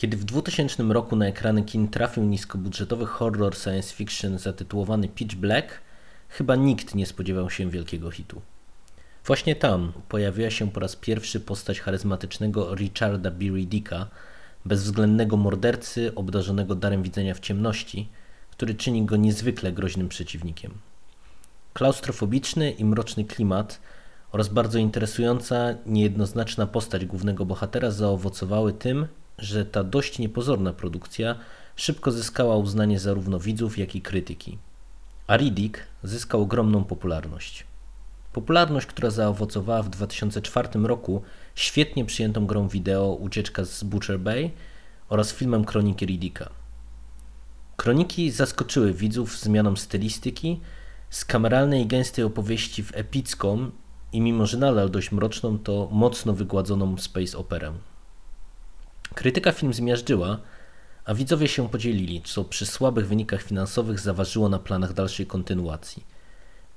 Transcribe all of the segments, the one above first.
Kiedy w 2000 roku na ekrany kin trafił niskobudżetowy horror science fiction zatytułowany Pitch Black, chyba nikt nie spodziewał się wielkiego hitu. Właśnie tam pojawiła się po raz pierwszy postać charyzmatycznego Richarda B. Riddicka, bezwzględnego mordercy obdarzonego darem widzenia w ciemności, który czyni go niezwykle groźnym przeciwnikiem. Klaustrofobiczny i mroczny klimat oraz bardzo interesująca, niejednoznaczna postać głównego bohatera zaowocowały tym, że ta dość niepozorna produkcja szybko zyskała uznanie zarówno widzów, jak i krytyki. A Riddick zyskał ogromną popularność. Popularność, która zaowocowała w 2004 roku świetnie przyjętą grą wideo Ucieczka z Butcher Bay oraz filmem Kroniki Riddicka. Kroniki zaskoczyły widzów zmianą stylistyki z kameralnej i gęstej opowieści w epicką i mimo że nadal dość mroczną, to mocno wygładzoną space operę. Krytyka film zmiażdżyła, a widzowie się podzielili, co przy słabych wynikach finansowych zaważyło na planach dalszej kontynuacji.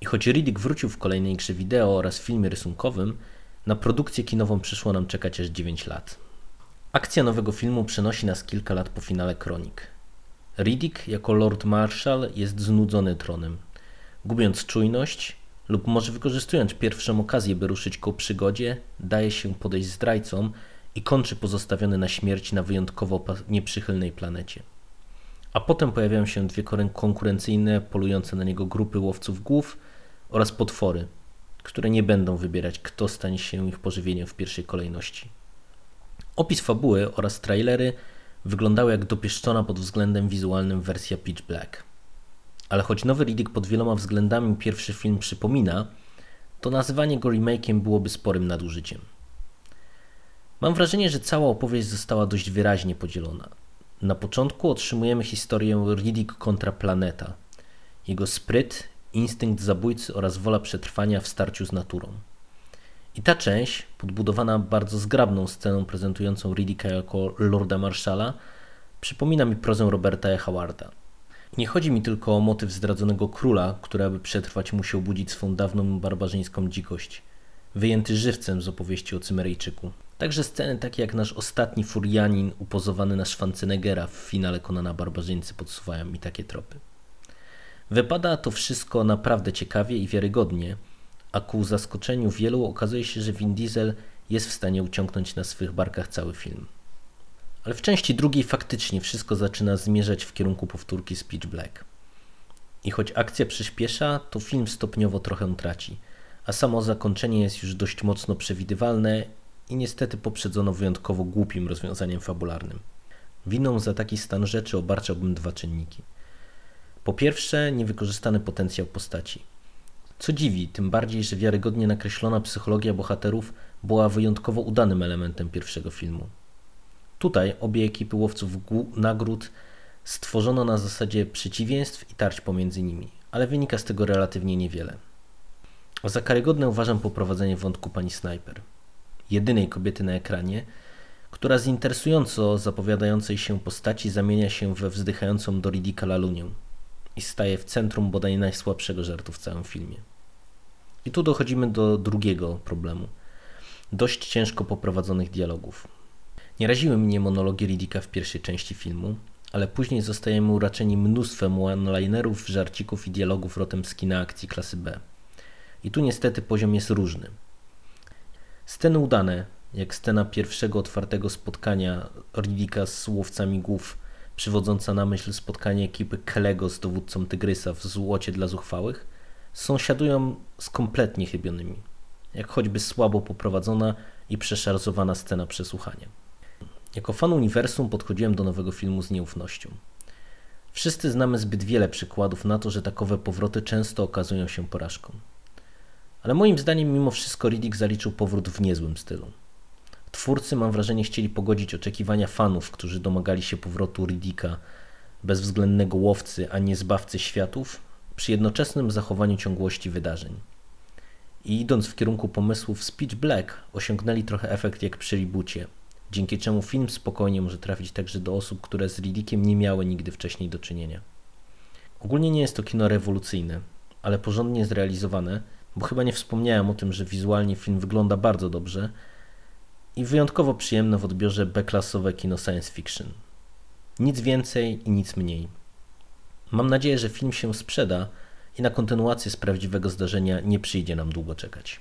I choć Riddick wrócił w kolejnej grze wideo oraz filmie rysunkowym, na produkcję kinową przyszło nam czekać aż 9 lat. Akcja nowego filmu przenosi nas kilka lat po finale Kronik. Riddick jako Lord Marshal jest znudzony tronem. Gubiąc czujność lub może wykorzystując pierwszą okazję, by ruszyć ku przygodzie, daje się podejść zdrajcom i kończy pozostawiony na śmierć na wyjątkowo nieprzychylnej planecie. A potem pojawiają się dwie konkurencyjne, polujące na niego grupy łowców głów oraz potwory, które nie będą wybierać, kto stanie się ich pożywieniem w pierwszej kolejności. Opis fabuły oraz trailery wyglądały jak dopieszczona pod względem wizualnym wersja Pitch Black. Ale choć nowy Riddick pod wieloma względami pierwszy film przypomina, to nazywanie go remake'iem byłoby sporym nadużyciem. Mam wrażenie, że cała opowieść została dość wyraźnie podzielona. Na początku otrzymujemy historię Riddick kontra planeta. Jego spryt, instynkt zabójcy oraz wola przetrwania w starciu z naturą. I ta część, podbudowana bardzo zgrabną sceną prezentującą Riddicka jako Lorda Marszala, przypomina mi prozę Roberta E. Howarda. Nie chodzi mi tylko o motyw zdradzonego króla, który aby przetrwać musiał budzić swą dawną barbarzyńską dzikość, wyjęty żywcem z opowieści o Cymeryjczyku. Także sceny takie jak nasz ostatni Furianin upozowany na Schwarzeneggera w finale Konana Barbarzyńcy podsuwają mi takie tropy. Wypada to wszystko naprawdę ciekawie i wiarygodnie, a ku zaskoczeniu wielu okazuje się, że Vin Diesel jest w stanie uciągnąć na swych barkach cały film. Ale w części drugiej faktycznie wszystko zaczyna zmierzać w kierunku powtórki z Pitch Black. I choć akcja przyspiesza, to film stopniowo trochę traci, a samo zakończenie jest już dość mocno przewidywalne i niestety poprzedzono wyjątkowo głupim rozwiązaniem fabularnym. Winą za taki stan rzeczy obarczałbym dwa czynniki. Po pierwsze, niewykorzystany potencjał postaci. Co dziwi, tym bardziej, że wiarygodnie nakreślona psychologia bohaterów była wyjątkowo udanym elementem pierwszego filmu. Tutaj obie ekipy łowców nagród stworzono na zasadzie przeciwieństw i tarć pomiędzy nimi, ale wynika z tego relatywnie niewiele. Za karygodne uważam poprowadzenie wątku pani Sniper, jedynej kobiety na ekranie, która z interesująco zapowiadającej się postaci zamienia się we wzdychającą do Riddicka Lalunię i staje w centrum bodaj najsłabszego żartu w całym filmie. I tu dochodzimy do drugiego problemu. Dość ciężko poprowadzonych dialogów. Nie raziły mnie monologi Riddicka w pierwszej części filmu, ale później zostajemy uraczeni mnóstwem one-linerów, żarcików i dialogów rotem z kina akcji klasy B. I tu niestety poziom jest różny. Sceny udane, jak scena pierwszego otwartego spotkania Riddicka z łowcami głów, przywodząca na myśl spotkanie ekipy Kelego z dowódcą Tygrysa w złocie dla zuchwałych, sąsiadują z kompletnie chybionymi, jak choćby słabo poprowadzona i przeszarzowana scena przesłuchania. Jako fan uniwersum podchodziłem do nowego filmu z nieufnością. Wszyscy znamy zbyt wiele przykładów na to, że takowe powroty często okazują się porażką. Ale moim zdaniem mimo wszystko Riddick zaliczył powrót w niezłym stylu. Twórcy, mam wrażenie, chcieli pogodzić oczekiwania fanów, którzy domagali się powrotu Riddicka, bezwzględnego łowcy, a nie zbawcy światów, przy jednoczesnym zachowaniu ciągłości wydarzeń. I idąc w kierunku pomysłów Speech Black, osiągnęli trochę efekt jak przy reboocie, dzięki czemu film spokojnie może trafić także do osób, które z Riddickiem nie miały nigdy wcześniej do czynienia. Ogólnie nie jest to kino rewolucyjne, ale porządnie zrealizowane, bo chyba nie wspomniałem o tym, że wizualnie film wygląda bardzo dobrze, i wyjątkowo przyjemne w odbiorze B-klasowe kino science fiction. Nic więcej i nic mniej. Mam nadzieję, że film się sprzeda i na kontynuację z prawdziwego zdarzenia nie przyjdzie nam długo czekać.